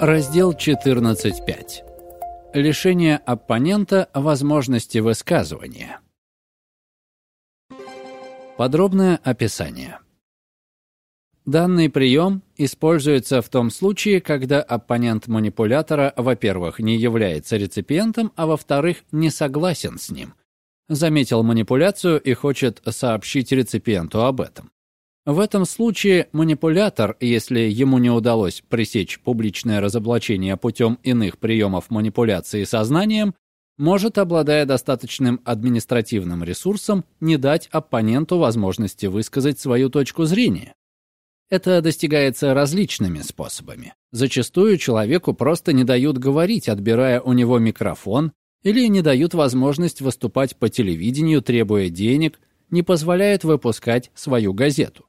Раздел 14.5. Лишение оппонента возможности высказывания. Подробное описание. Данный прием используется в том случае, когда оппонент манипулятора, во-первых, не является реципиентом, а во-вторых, не согласен с ним. Заметил манипуляцию и хочет сообщить реципиенту об этом. В этом случае манипулятор, если ему не удалось пресечь публичное разоблачение путем иных приемов манипуляции сознанием, может, обладая достаточным административным ресурсом, не дать оппоненту возможности высказать свою точку зрения. Это достигается различными способами. Зачастую человеку просто не дают говорить, отбирая у него микрофон, или не дают возможность выступать по телевидению, требуя денег, не позволяют выпускать свою газету.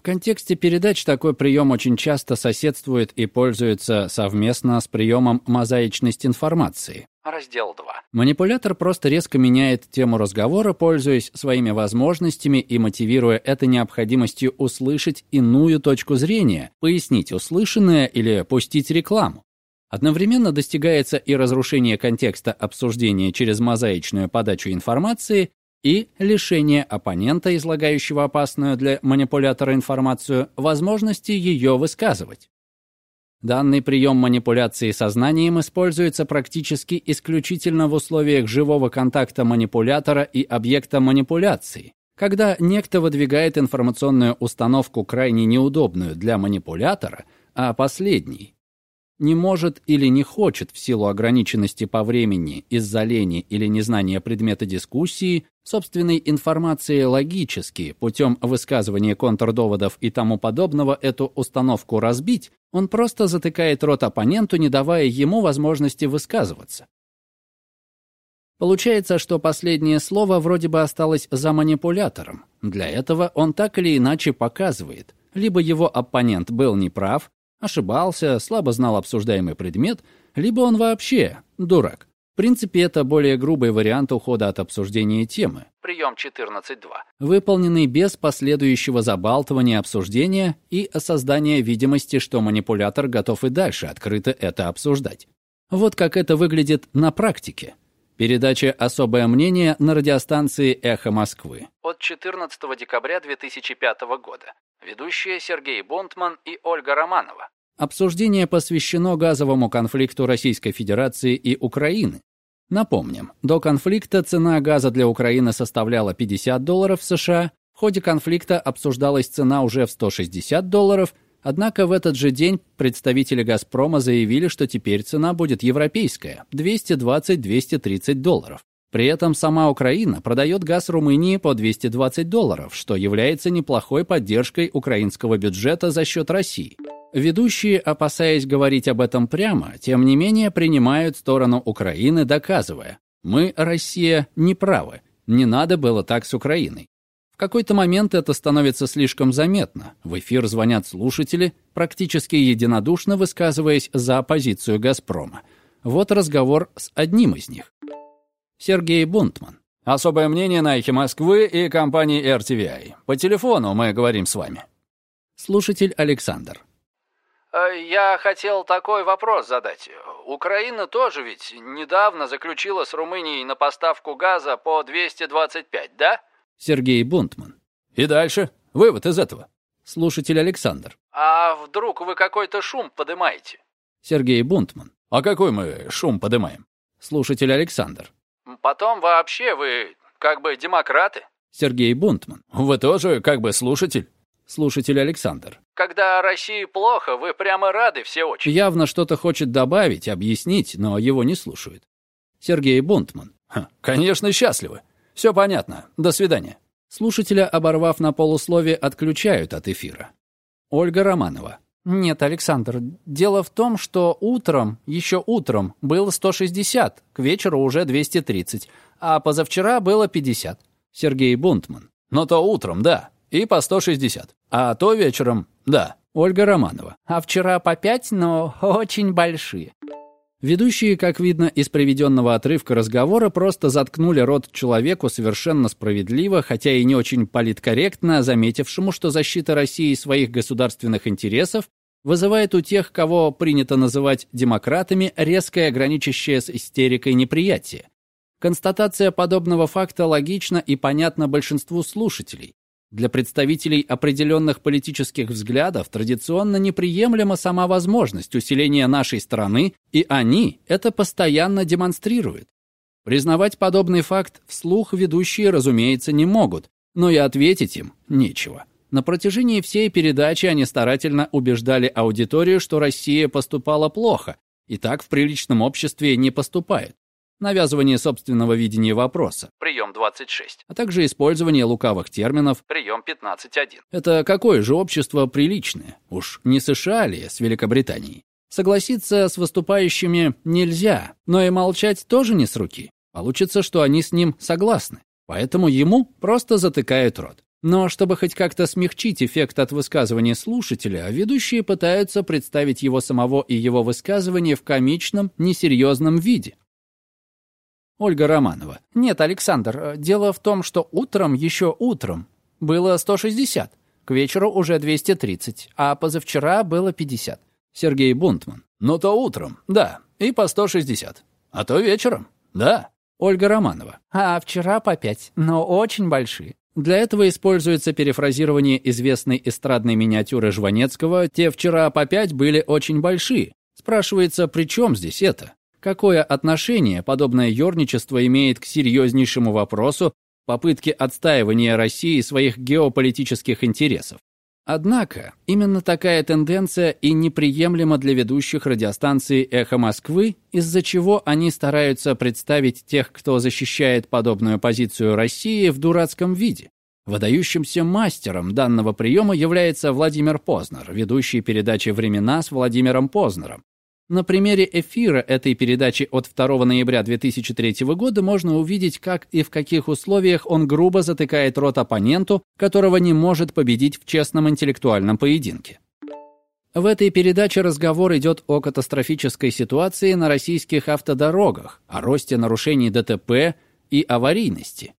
В контексте передач такой прием очень часто соседствует и пользуется совместно с приемом мозаичность информации. Раздел 2. Манипулятор просто резко меняет тему разговора, пользуясь своими возможностями и мотивируя это необходимостью услышать иную точку зрения, пояснить услышанное или пустить рекламу. Одновременно достигается и разрушение контекста обсуждения через мозаичную подачу информации, и лишение оппонента, излагающего опасную для манипулятора информацию, возможности ее высказывать. Данный прием манипуляции сознанием используется практически исключительно в условиях живого контакта манипулятора и объекта манипуляции, когда некто выдвигает информационную установку крайне неудобную для манипулятора, а последний не может или не хочет в силу ограниченности по времени, из-за лени или незнания предмета дискуссии, собственной информации логически, путем высказывания контрдоводов и тому подобного эту установку разбить, он просто затыкает рот оппоненту, не давая ему возможности высказываться. Получается, что последнее слово вроде бы осталось за манипулятором. Для этого он так или иначе показывает, либо его оппонент был неправ, ошибался, слабо знал обсуждаемый предмет, либо он вообще дурак. В принципе, это более грубый вариант ухода от обсуждения темы. Прием 14.2. Выполненный без последующего забалтывания обсуждения и создания видимости, что манипулятор готов и дальше открыто это обсуждать. Вот как это выглядит на практике. Передача «Особое мнение» на радиостанции «Эхо Москвы». От 14 декабря 2005 года. Ведущие Сергей Бунтман и Ольга Романова. Обсуждение посвящено газовому конфликту Российской Федерации и Украины. Напомним, до конфликта цена газа для Украины составляла 50 долларов США, в ходе конфликта обсуждалась цена уже в 160 долларов, однако в этот же день представители «Газпрома» заявили, что теперь цена будет европейская – 220-230 долларов. При этом сама Украина продает газ Румынии по 220 долларов, что является неплохой поддержкой украинского бюджета за счет России. Ведущие, опасаясь говорить об этом прямо, тем не менее принимают сторону Украины, доказывая, мы, Россия, не правы, не надо было так с Украиной. В какой-то момент это становится слишком заметно. В эфир звонят слушатели, практически единодушно высказываясь за позицию «Газпрома». Вот разговор с одним из них. Сергей Бунтман. Особое мнение на эхе Москвы и компании RTVI. По телефону мы говорим с вами. Слушатель Александр. Э, я хотел такой вопрос задать. Украина тоже ведь недавно заключила с Румынией на поставку газа по 225, да? Сергей Бунтман. И дальше? Вывод из этого. Слушатель Александр. А вдруг вы какой-то шум поднимаете? Сергей Бунтман. А какой мы шум поднимаем? Слушатель Александр. Потом вообще вы как бы демократы. Сергей Бунтман. Вы тоже как бы слушатель. Слушатель Александр. Когда России плохо, вы прямо рады все очень. Явно что-то хочет добавить, объяснить, но его не слушают. Сергей Бунтман. конечно, счастливы. Все понятно. До свидания. Слушателя, оборвав на полусловие, отключают от эфира. Ольга Романова. Нет, Александр, дело в том, что утром, еще утром, было 160, к вечеру уже 230, а позавчера было 50. Сергей Бунтман. Но то утром, да, и по 160. А то вечером, да. Ольга Романова. А вчера по 5, но очень большие. Ведущие, как видно из приведенного отрывка разговора, просто заткнули рот человеку совершенно справедливо, хотя и не очень политкорректно, заметившему, что защита России своих государственных интересов вызывает у тех, кого принято называть демократами, резкое граничащее с истерикой неприятие. Констатация подобного факта логична и понятна большинству слушателей. Для представителей определенных политических взглядов традиционно неприемлема сама возможность усиления нашей страны, и они это постоянно демонстрируют. Признавать подобный факт вслух ведущие, разумеется, не могут, но и ответить им нечего. На протяжении всей передачи они старательно убеждали аудиторию, что Россия поступала плохо, и так в приличном обществе не поступает навязывание собственного видения вопроса, прием 26, а также использование лукавых терминов, прием 15.1. Это какое же общество приличное? Уж не США ли с Великобританией? Согласиться с выступающими нельзя, но и молчать тоже не с руки. Получится, что они с ним согласны, поэтому ему просто затыкают рот. Но чтобы хоть как-то смягчить эффект от высказывания слушателя, ведущие пытаются представить его самого и его высказывание в комичном, несерьезном виде. Ольга Романова. Нет, Александр, э, дело в том, что утром, еще утром, было 160, к вечеру уже 230, а позавчера было 50. Сергей Бунтман. Ну то утром, да, и по 160. А то вечером, да. Ольга Романова. А вчера по 5, но очень большие. Для этого используется перефразирование известной эстрадной миниатюры Жванецкого «Те вчера по пять были очень большие». Спрашивается, при чем здесь это? Какое отношение подобное ерничество имеет к серьезнейшему вопросу попытки отстаивания России своих геополитических интересов? Однако, именно такая тенденция и неприемлема для ведущих радиостанции «Эхо Москвы», из-за чего они стараются представить тех, кто защищает подобную позицию России в дурацком виде. Выдающимся мастером данного приема является Владимир Познер, ведущий передачи «Времена» с Владимиром Познером. На примере эфира этой передачи от 2 ноября 2003 года можно увидеть, как и в каких условиях он грубо затыкает рот оппоненту, которого не может победить в честном интеллектуальном поединке. В этой передаче разговор идет о катастрофической ситуации на российских автодорогах, о росте нарушений ДТП и аварийности.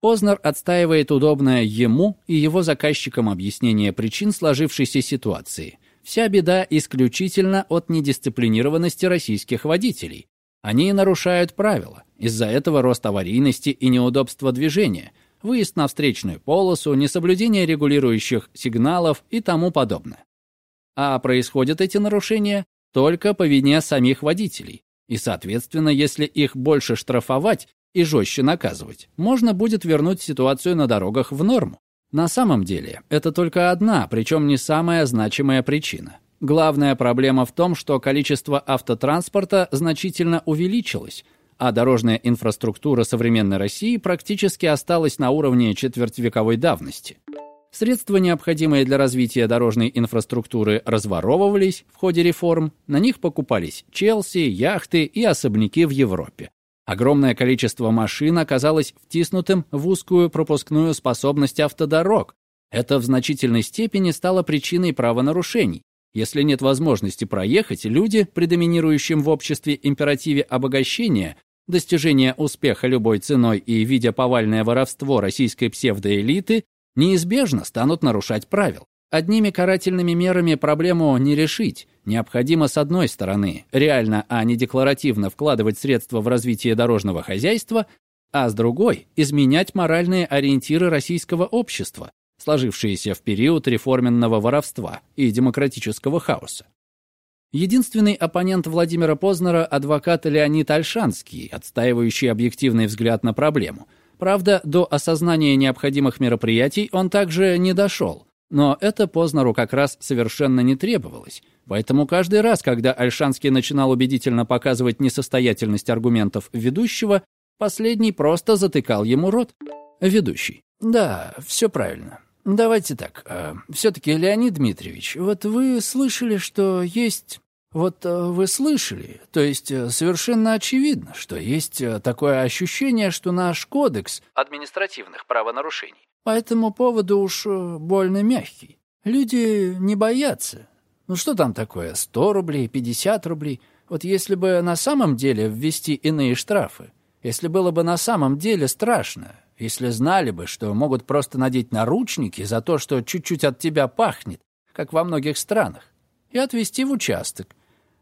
Познер отстаивает удобное ему и его заказчикам объяснение причин сложившейся ситуации. Вся беда исключительно от недисциплинированности российских водителей. Они нарушают правила. Из-за этого рост аварийности и неудобства движения, выезд на встречную полосу, несоблюдение регулирующих сигналов и тому подобное. А происходят эти нарушения только по вине самих водителей. И, соответственно, если их больше штрафовать и жестче наказывать, можно будет вернуть ситуацию на дорогах в норму. На самом деле, это только одна, причем не самая значимая причина. Главная проблема в том, что количество автотранспорта значительно увеличилось, а дорожная инфраструктура современной России практически осталась на уровне четвертьвековой давности. Средства, необходимые для развития дорожной инфраструктуры, разворовывались в ходе реформ, на них покупались Челси, яхты и особняки в Европе. Огромное количество машин оказалось втиснутым в узкую пропускную способность автодорог. Это в значительной степени стало причиной правонарушений. Если нет возможности проехать, люди, при доминирующем в обществе императиве обогащения, достижения успеха любой ценой и видя повальное воровство российской псевдоэлиты, неизбежно станут нарушать правил. Одними карательными мерами проблему не решить. Необходимо, с одной стороны, реально, а не декларативно вкладывать средства в развитие дорожного хозяйства, а с другой – изменять моральные ориентиры российского общества, сложившиеся в период реформенного воровства и демократического хаоса. Единственный оппонент Владимира Познера – адвокат Леонид Альшанский, отстаивающий объективный взгляд на проблему. Правда, до осознания необходимых мероприятий он также не дошел – но это Познеру как раз совершенно не требовалось. Поэтому каждый раз, когда Альшанский начинал убедительно показывать несостоятельность аргументов ведущего, последний просто затыкал ему рот. Ведущий. «Да, все правильно. Давайте так. Э, Все-таки, Леонид Дмитриевич, вот вы слышали, что есть вот э, вы слышали, то есть э, совершенно очевидно, что есть э, такое ощущение, что наш кодекс административных правонарушений по этому поводу уж больно мягкий. Люди не боятся. Ну что там такое, 100 рублей, 50 рублей? Вот если бы на самом деле ввести иные штрафы, если было бы на самом деле страшно, если знали бы, что могут просто надеть наручники за то, что чуть-чуть от тебя пахнет, как во многих странах, и отвезти в участок.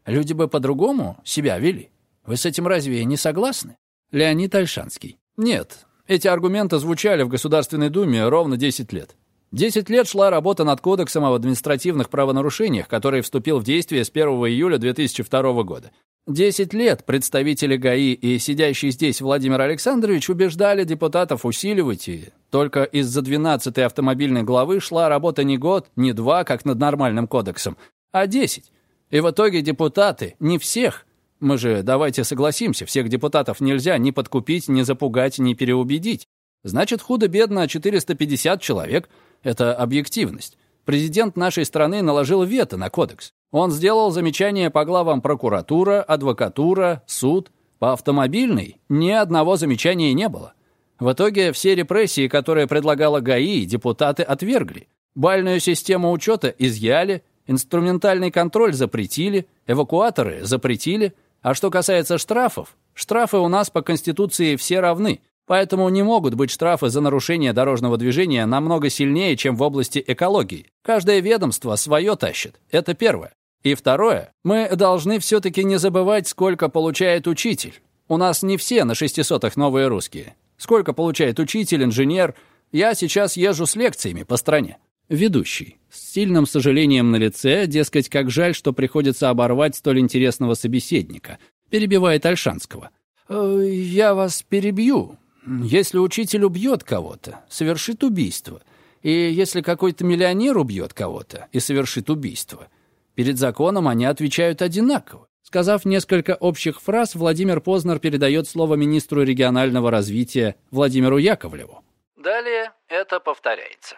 Люди бы по-другому себя вели. Вы с этим разве не согласны? Леонид Альшанский. Нет, эти аргументы звучали в Государственной Думе ровно 10 лет. 10 лет шла работа над Кодексом об административных правонарушениях, который вступил в действие с 1 июля 2002 года. 10 лет представители ГАИ и сидящий здесь Владимир Александрович убеждали депутатов усиливать и только из-за 12-й автомобильной главы шла работа не год, не два, как над нормальным кодексом, а 10. И в итоге депутаты, не всех, мы же, давайте согласимся, всех депутатов нельзя ни подкупить, ни запугать, ни переубедить. Значит, худо-бедно 450 человек — это объективность. Президент нашей страны наложил вето на кодекс. Он сделал замечания по главам прокуратура, адвокатура, суд. По автомобильной ни одного замечания не было. В итоге все репрессии, которые предлагала ГАИ, депутаты отвергли. Бальную систему учета изъяли, инструментальный контроль запретили, эвакуаторы запретили. А что касается штрафов, штрафы у нас по Конституции все равны. Поэтому не могут быть штрафы за нарушение дорожного движения намного сильнее, чем в области экологии. Каждое ведомство свое тащит. Это первое. И второе, мы должны все-таки не забывать, сколько получает учитель. У нас не все на шестисотых новые русские. Сколько получает учитель, инженер? Я сейчас езжу с лекциями по стране. Ведущий. С сильным сожалением на лице, дескать, как жаль, что приходится оборвать столь интересного собеседника. Перебивает Альшанского. «Э, «Я вас перебью. Если учитель убьет кого-то, совершит убийство. И если какой-то миллионер убьет кого-то и совершит убийство, перед законом они отвечают одинаково. Сказав несколько общих фраз, Владимир Познер передает слово министру регионального развития Владимиру Яковлеву. Далее это повторяется.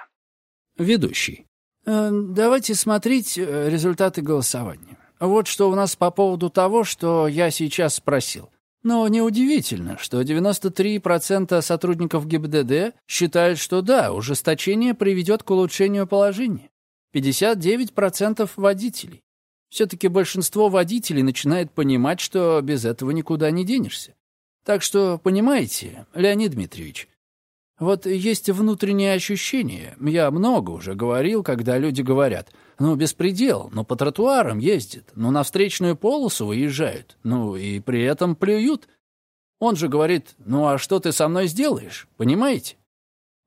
Ведущий. Э, давайте смотреть э, результаты голосования. Вот что у нас по поводу того, что я сейчас спросил. Но неудивительно, что 93% сотрудников ГИБДД считают, что да, ужесточение приведет к улучшению положения. 59% водителей. Все-таки большинство водителей начинает понимать, что без этого никуда не денешься. Так что, понимаете, Леонид Дмитриевич, вот есть внутреннее ощущение, я много уже говорил, когда люди говорят – ну, беспредел, ну, по тротуарам ездит, ну, на встречную полосу выезжают, ну, и при этом плюют. Он же говорит, ну, а что ты со мной сделаешь, понимаете?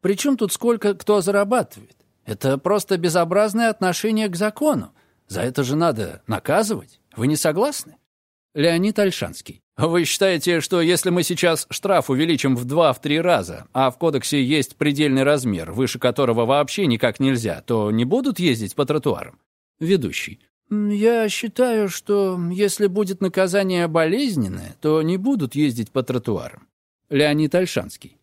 Причем тут сколько кто зарабатывает? Это просто безобразное отношение к закону. За это же надо наказывать. Вы не согласны? Леонид Альшанский. Вы считаете, что если мы сейчас штраф увеличим в два-в три раза, а в кодексе есть предельный размер, выше которого вообще никак нельзя, то не будут ездить по тротуарам? Ведущий. Я считаю, что если будет наказание болезненное, то не будут ездить по тротуарам. Леонид Альшанский.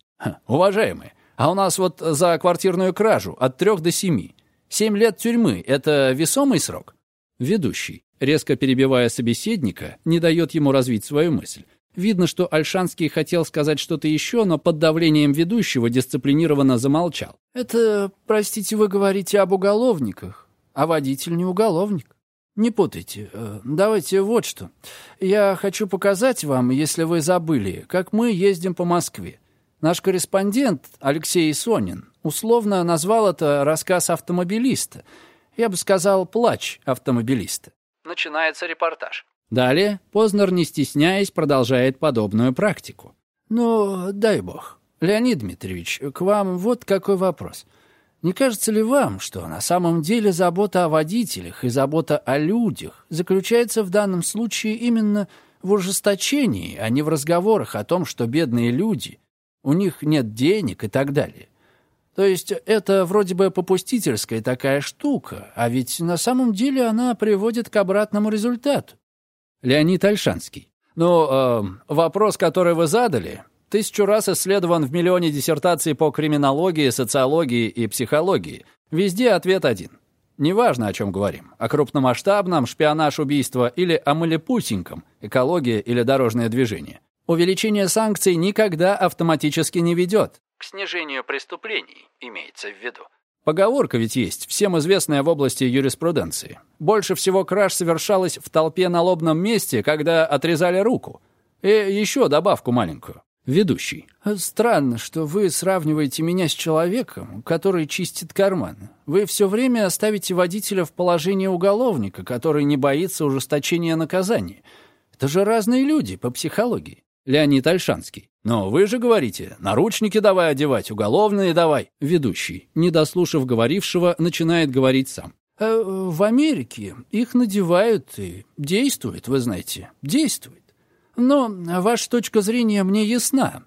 Уважаемые, а у нас вот за квартирную кражу от трех до семи. Семь лет тюрьмы – это весомый срок? Ведущий резко перебивая собеседника, не дает ему развить свою мысль. Видно, что Альшанский хотел сказать что-то еще, но под давлением ведущего дисциплинированно замолчал. «Это, простите, вы говорите об уголовниках, а водитель не уголовник. Не путайте. Э, давайте вот что. Я хочу показать вам, если вы забыли, как мы ездим по Москве. Наш корреспондент Алексей Сонин условно назвал это рассказ автомобилиста. Я бы сказал, плач автомобилиста. Начинается репортаж. Далее Познер, не стесняясь, продолжает подобную практику. «Ну, дай бог. Леонид Дмитриевич, к вам вот какой вопрос. Не кажется ли вам, что на самом деле забота о водителях и забота о людях заключается в данном случае именно в ужесточении, а не в разговорах о том, что бедные люди, у них нет денег и так далее? То есть это вроде бы попустительская такая штука, а ведь на самом деле она приводит к обратному результату. Леонид Альшанский. Ну, э, вопрос, который вы задали, тысячу раз исследован в миллионе диссертаций по криминологии, социологии и психологии. Везде ответ один. Неважно, о чем говорим. О крупномасштабном, шпионаж, убийство или о малепусеньком, экология или дорожное движение. Увеличение санкций никогда автоматически не ведет к снижению преступлений, имеется в виду. Поговорка ведь есть, всем известная в области юриспруденции. Больше всего краж совершалось в толпе на лобном месте, когда отрезали руку. И еще добавку маленькую. Ведущий. Странно, что вы сравниваете меня с человеком, который чистит карман. Вы все время ставите водителя в положение уголовника, который не боится ужесточения наказания. Это же разные люди по психологии. Леонид Альшанский. «Но вы же говорите, наручники давай одевать, уголовные давай». Ведущий, не дослушав говорившего, начинает говорить сам. Э, «В Америке их надевают и действует, вы знаете, действует. Но ваша точка зрения мне ясна.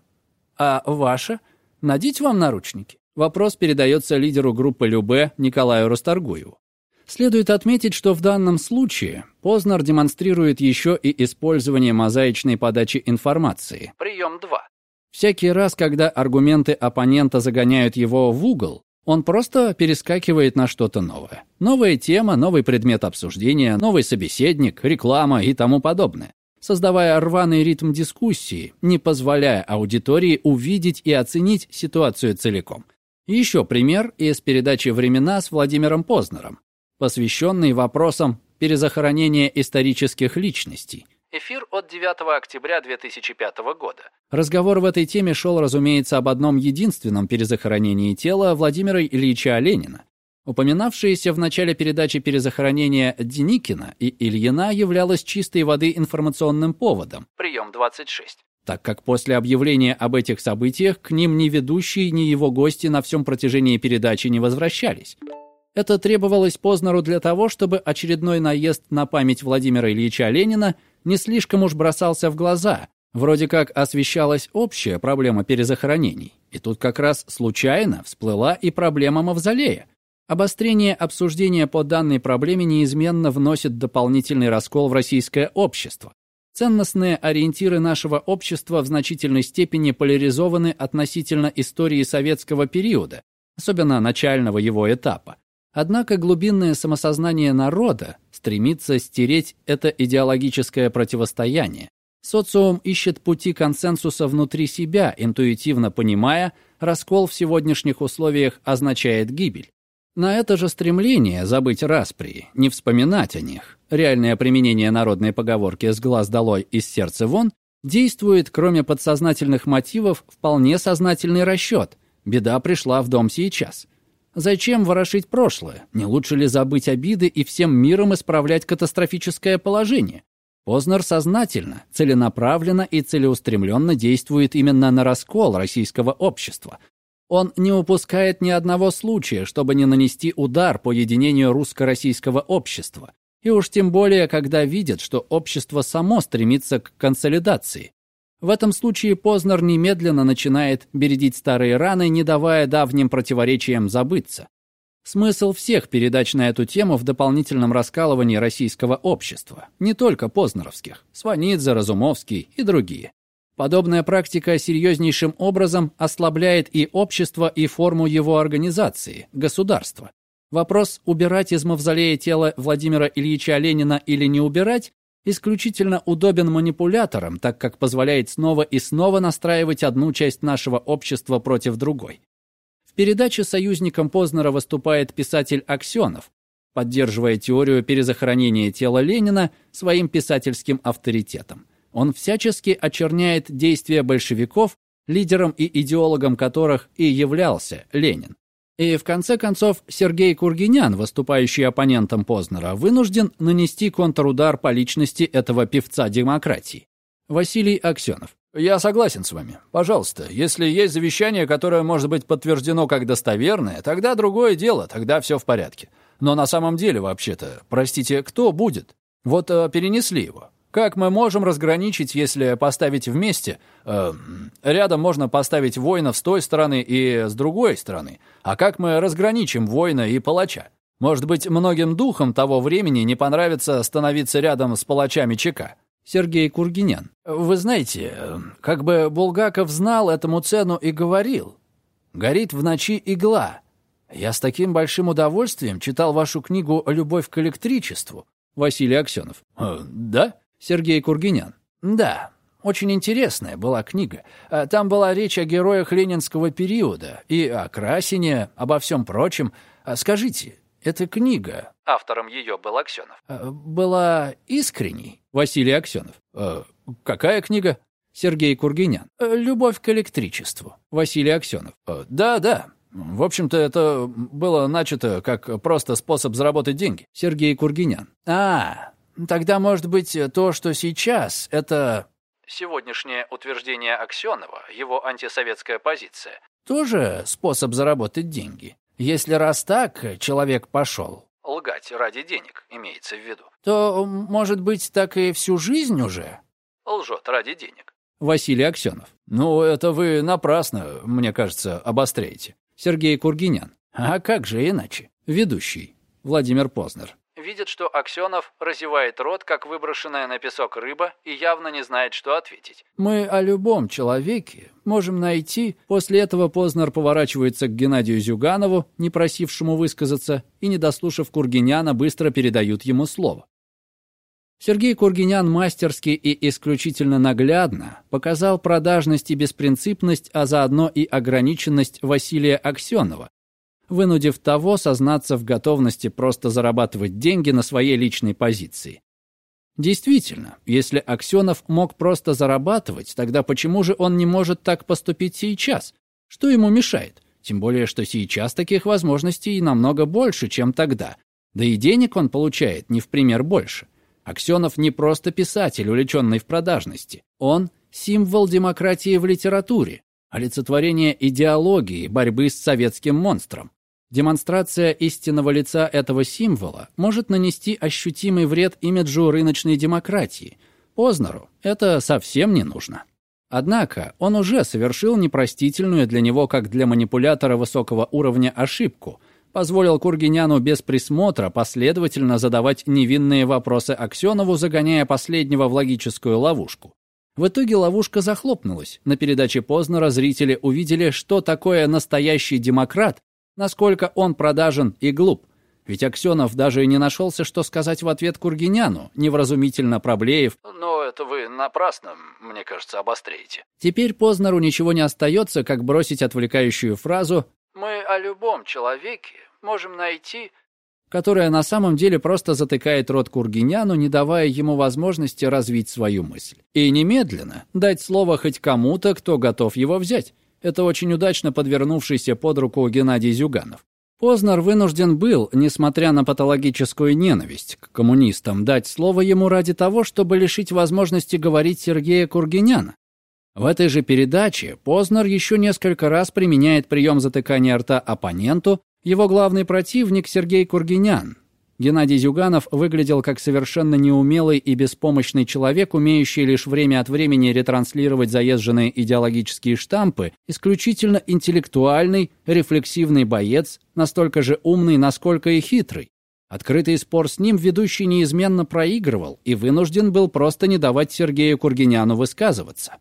А ваша? Надеть вам наручники?» Вопрос передается лидеру группы Любе Николаю Расторгуеву. Следует отметить, что в данном случае Познер демонстрирует еще и использование мозаичной подачи информации. Прием 2. Всякий раз, когда аргументы оппонента загоняют его в угол, он просто перескакивает на что-то новое. Новая тема, новый предмет обсуждения, новый собеседник, реклама и тому подобное создавая рваный ритм дискуссии, не позволяя аудитории увидеть и оценить ситуацию целиком. Еще пример из передачи «Времена» с Владимиром Познером, посвященный вопросам перезахоронения исторических личностей. Эфир от 9 октября 2005 года. Разговор в этой теме шел, разумеется, об одном единственном перезахоронении тела Владимира Ильича Ленина. Упоминавшееся в начале передачи перезахоронение Деникина и Ильина являлось чистой воды информационным поводом. Прием 26 так как после объявления об этих событиях к ним ни ведущий, ни его гости на всем протяжении передачи не возвращались. Это требовалось Познеру для того, чтобы очередной наезд на память Владимира Ильича Ленина не слишком уж бросался в глаза. Вроде как освещалась общая проблема перезахоронений. И тут как раз случайно всплыла и проблема мавзолея. Обострение обсуждения по данной проблеме неизменно вносит дополнительный раскол в российское общество. Ценностные ориентиры нашего общества в значительной степени поляризованы относительно истории советского периода, особенно начального его этапа. Однако глубинное самосознание народа стремится стереть это идеологическое противостояние. Социум ищет пути консенсуса внутри себя, интуитивно понимая, раскол в сегодняшних условиях означает гибель. На это же стремление забыть распри, не вспоминать о них, реальное применение народной поговорки «с глаз долой, из сердца вон» действует, кроме подсознательных мотивов, вполне сознательный расчет. Беда пришла в дом сейчас. Зачем ворошить прошлое? Не лучше ли забыть обиды и всем миром исправлять катастрофическое положение? Познер сознательно, целенаправленно и целеустремленно действует именно на раскол российского общества, он не упускает ни одного случая, чтобы не нанести удар по единению русско-российского общества. И уж тем более, когда видит, что общество само стремится к консолидации. В этом случае Познер немедленно начинает бередить старые раны, не давая давним противоречиям забыться. Смысл всех передач на эту тему в дополнительном раскалывании российского общества, не только познеровских, Сванидзе, Разумовский и другие. Подобная практика серьезнейшим образом ослабляет и общество, и форму его организации, государства. Вопрос, убирать из мавзолея тело Владимира Ильича Ленина или не убирать, исключительно удобен манипуляторам, так как позволяет снова и снова настраивать одну часть нашего общества против другой. В передаче союзником Познера выступает писатель Аксенов, поддерживая теорию перезахоронения тела Ленина своим писательским авторитетом. Он всячески очерняет действия большевиков, лидером и идеологом которых и являлся Ленин. И в конце концов Сергей Кургинян, выступающий оппонентом Познера, вынужден нанести контрудар по личности этого певца демократии. Василий Аксенов. Я согласен с вами. Пожалуйста, если есть завещание, которое может быть подтверждено как достоверное, тогда другое дело, тогда все в порядке. Но на самом деле, вообще-то, простите, кто будет? Вот э, перенесли его. Как мы можем разграничить, если поставить вместе? Э, рядом можно поставить воина с той стороны и с другой стороны. А как мы разграничим воина и палача? Может быть, многим духам того времени не понравится становиться рядом с палачами ЧК? Сергей Кургинян. Вы знаете, как бы Булгаков знал этому цену и говорил. Горит в ночи игла. Я с таким большим удовольствием читал вашу книгу «Любовь к электричеству». Василий Аксенов. Э, да? Сергей Кургинян. Да, очень интересная была книга. А, там была речь о героях ленинского периода и о Красине, обо всем прочем. А скажите, эта книга... Автором ее был Аксенов. А, была искренней? Василий Аксенов. Э, какая книга? Сергей Кургинян. Э, «Любовь к электричеству». Василий Аксенов. Э, «Да, да. В общем-то, это было начато как просто способ заработать деньги». Сергей Кургинян. «А, тогда, может быть, то, что сейчас, это...» Сегодняшнее утверждение Аксенова, его антисоветская позиция. «Тоже способ заработать деньги? Если раз так, человек пошел, Лгать ради денег, имеется в виду. То, может быть, так и всю жизнь уже? Лжет ради денег. Василий Аксенов. Ну, это вы напрасно, мне кажется, обостряете. Сергей Кургинян. А как же иначе? Ведущий. Владимир Познер видит, что Аксенов разевает рот, как выброшенная на песок рыба, и явно не знает, что ответить. «Мы о любом человеке можем найти...» После этого Познер поворачивается к Геннадию Зюганову, не просившему высказаться, и, не дослушав Кургиняна, быстро передают ему слово. Сергей Кургинян мастерски и исключительно наглядно показал продажность и беспринципность, а заодно и ограниченность Василия Аксенова, вынудив того сознаться в готовности просто зарабатывать деньги на своей личной позиции. Действительно, если Аксенов мог просто зарабатывать, тогда почему же он не может так поступить сейчас? Что ему мешает? Тем более, что сейчас таких возможностей намного больше, чем тогда. Да и денег он получает не в пример больше. Аксенов не просто писатель, увлеченный в продажности. Он – символ демократии в литературе, олицетворение идеологии борьбы с советским монстром. Демонстрация истинного лица этого символа может нанести ощутимый вред имиджу рыночной демократии. Познеру это совсем не нужно. Однако он уже совершил непростительную для него, как для манипулятора высокого уровня, ошибку, позволил Кургиняну без присмотра последовательно задавать невинные вопросы Аксенову, загоняя последнего в логическую ловушку. В итоге ловушка захлопнулась. На передаче Познера зрители увидели, что такое настоящий демократ насколько он продажен и глуп. Ведь Аксенов даже и не нашелся, что сказать в ответ Кургиняну, невразумительно проблеев. «Но это вы напрасно, мне кажется, обостряете». Теперь Познеру ничего не остается, как бросить отвлекающую фразу «Мы о любом человеке можем найти...» которая на самом деле просто затыкает рот Кургиняну, не давая ему возможности развить свою мысль. И немедленно дать слово хоть кому-то, кто готов его взять. Это очень удачно подвернувшийся под руку Геннадий Зюганов. Познер вынужден был, несмотря на патологическую ненависть к коммунистам, дать слово ему ради того, чтобы лишить возможности говорить Сергея Кургиняна. В этой же передаче Познер еще несколько раз применяет прием затыкания рта оппоненту, его главный противник Сергей Кургинян, Геннадий Зюганов выглядел как совершенно неумелый и беспомощный человек, умеющий лишь время от времени ретранслировать заезженные идеологические штампы, исключительно интеллектуальный, рефлексивный боец, настолько же умный, насколько и хитрый. Открытый спор с ним ведущий неизменно проигрывал и вынужден был просто не давать Сергею Кургиняну высказываться.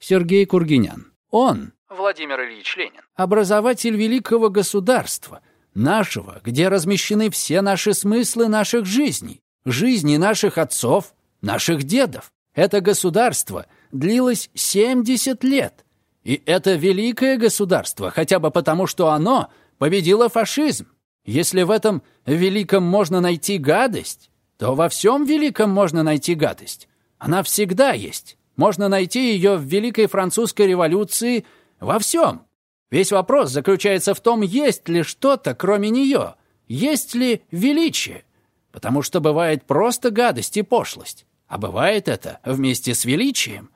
Сергей Кургинян. Он, Владимир Ильич Ленин, образователь великого государства, нашего, где размещены все наши смыслы наших жизней, жизни наших отцов, наших дедов. Это государство длилось 70 лет. И это великое государство, хотя бы потому, что оно победило фашизм. Если в этом великом можно найти гадость, то во всем великом можно найти гадость. Она всегда есть. Можно найти ее в Великой Французской революции во всем. Весь вопрос заключается в том, есть ли что-то, кроме нее, есть ли величие. Потому что бывает просто гадость и пошлость, а бывает это вместе с величием.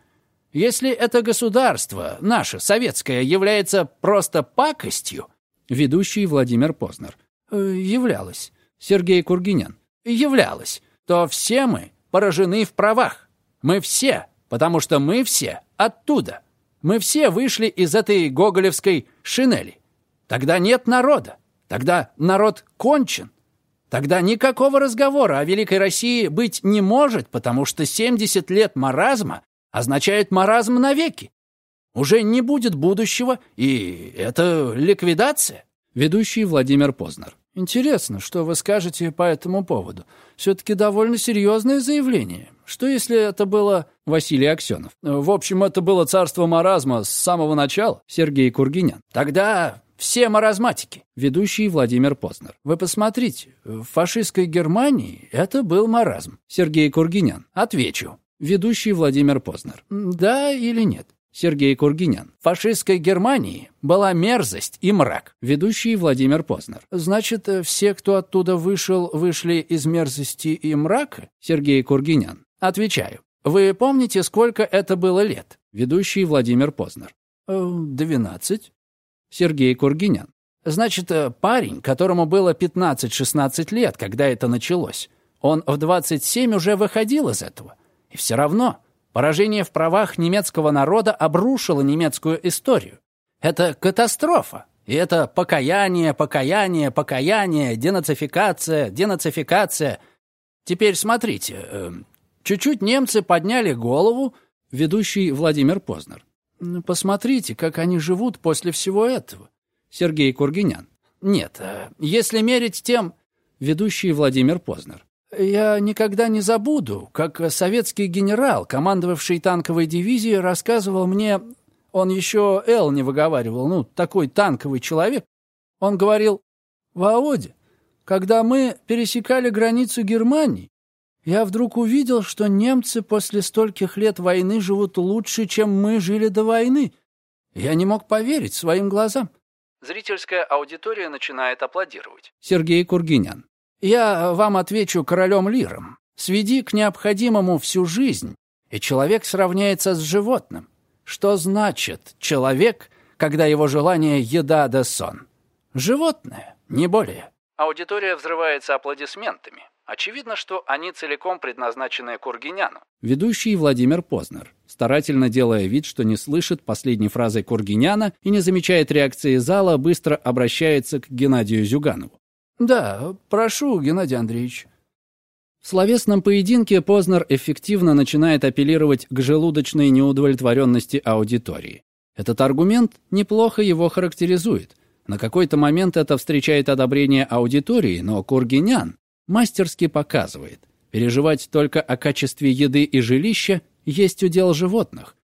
Если это государство, наше, советское, является просто пакостью... Ведущий Владимир Познер. Э, являлось. Сергей Кургинян. Являлось. То все мы поражены в правах. Мы все, потому что мы все оттуда. Мы все вышли из этой гоголевской шинели. Тогда нет народа. Тогда народ кончен. Тогда никакого разговора о Великой России быть не может, потому что 70 лет маразма означает маразм навеки. Уже не будет будущего, и это ликвидация. Ведущий Владимир Познер. Интересно, что вы скажете по этому поводу. Все-таки довольно серьезное заявление. Что если это было Василий Аксенов? В общем, это было царство маразма с самого начала. Сергей Кургинян. Тогда все маразматики. Ведущий Владимир Познер. Вы посмотрите, в фашистской Германии это был маразм. Сергей Кургинян. Отвечу. Ведущий Владимир Познер. Да или нет? Сергей Кургинян. В фашистской Германии была мерзость и мрак. Ведущий Владимир Познер. Значит, э, все, кто оттуда вышел, вышли из мерзости и мрака? Сергей Кургинян. Отвечаю. Вы помните, сколько это было лет? Ведущий Владимир Познер. Э, двенадцать. Сергей Кургинян. Значит, э, парень, которому было 15-16 лет, когда это началось, он в 27 уже выходил из этого. И все равно поражение в правах немецкого народа обрушило немецкую историю. Это катастрофа. И это покаяние, покаяние, покаяние, денацификация, денацификация. Теперь смотрите, э, чуть-чуть немцы подняли голову, ведущий Владимир Познер. Посмотрите, как они живут после всего этого. Сергей Кургинян. Нет, э, если мерить тем... Ведущий Владимир Познер. Я никогда не забуду, как советский генерал, командовавший танковой дивизией, рассказывал мне... Он еще «Л» не выговаривал, ну, такой танковый человек. Он говорил, «Володя, когда мы пересекали границу Германии, я вдруг увидел, что немцы после стольких лет войны живут лучше, чем мы жили до войны. Я не мог поверить своим глазам. Зрительская аудитория начинает аплодировать. Сергей Кургинян. Я вам отвечу королем Лиром. Сведи к необходимому всю жизнь, и человек сравняется с животным. Что значит человек, когда его желание еда да сон? Животное, не более. Аудитория взрывается аплодисментами. Очевидно, что они целиком предназначены Кургиняну. Ведущий Владимир Познер, старательно делая вид, что не слышит последней фразы Кургиняна и не замечает реакции зала, быстро обращается к Геннадию Зюганову. «Да, прошу, Геннадий Андреевич». В словесном поединке Познер эффективно начинает апеллировать к желудочной неудовлетворенности аудитории. Этот аргумент неплохо его характеризует. На какой-то момент это встречает одобрение аудитории, но Кургинян мастерски показывает, переживать только о качестве еды и жилища есть удел животных.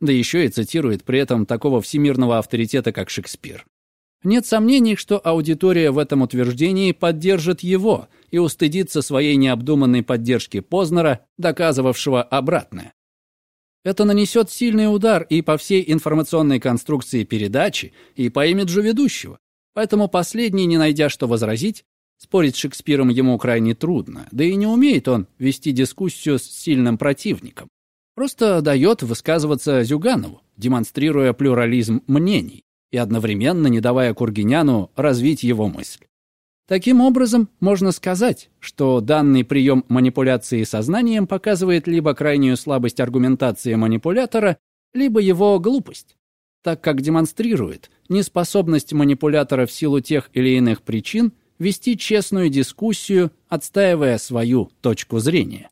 Да еще и цитирует при этом такого всемирного авторитета, как Шекспир. Нет сомнений, что аудитория в этом утверждении поддержит его и устыдится своей необдуманной поддержки Познера, доказывавшего обратное. Это нанесет сильный удар и по всей информационной конструкции передачи, и по имиджу ведущего. Поэтому последний, не найдя что возразить, Спорить с Шекспиром ему крайне трудно, да и не умеет он вести дискуссию с сильным противником. Просто дает высказываться Зюганову, демонстрируя плюрализм мнений и одновременно не давая Кургиняну развить его мысль. Таким образом, можно сказать, что данный прием манипуляции сознанием показывает либо крайнюю слабость аргументации манипулятора, либо его глупость, так как демонстрирует неспособность манипулятора в силу тех или иных причин вести честную дискуссию, отстаивая свою точку зрения.